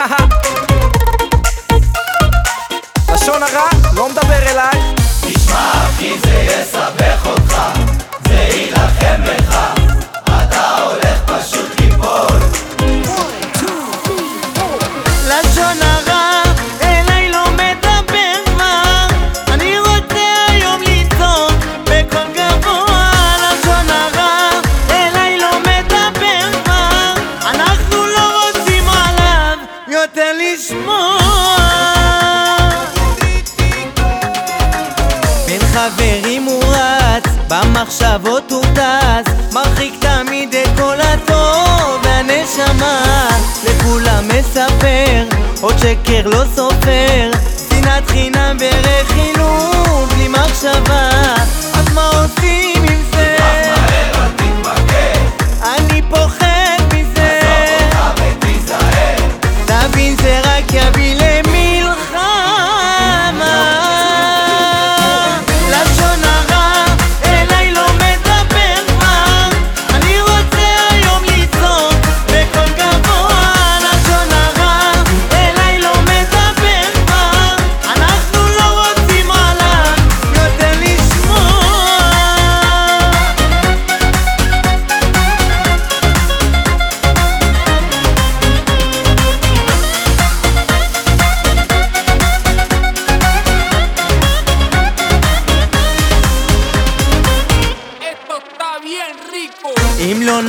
לשון הרע לא מדבר אליי. תשמע אחי זה יסבך לשמוע בין חברים הוא רץ, במחשבות הוא טס מרחיק תמיד את כל הטוב והנשמה. לכולם מספר, עוד שקר לא סופר שנאת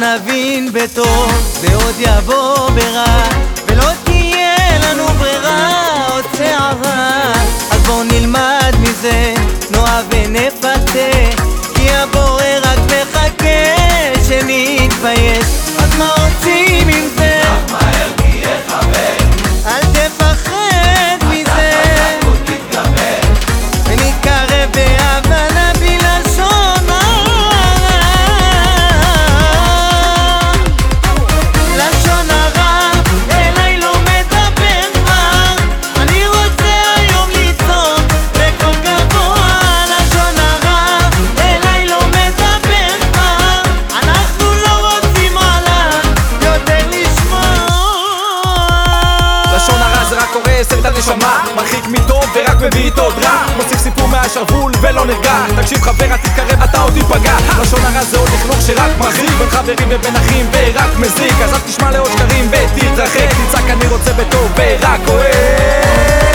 נבין בטוב, זה עוד יבוא ברע, ולא תהיה לנו ברירה עוד שערה. אז בואו נלמד מזה, נאהב ונפתה, כי הבורא רק מחכה שנתבייש. הנשמה מרחיק מטוב ורק מביא איתו עוד רע מוסיף סיפור מהשרוול ולא נרגע. תקשיב חבר אל תתקרב אתה עוד תיפגע. לשון הרע זה עוד לכלוך שרק מחזיק בין חברים ובין אחים ורק מזיק. אז אל תשמע לעוד שקרים ותתרחק. תצעק אני רוצה בטוב ורק אוהב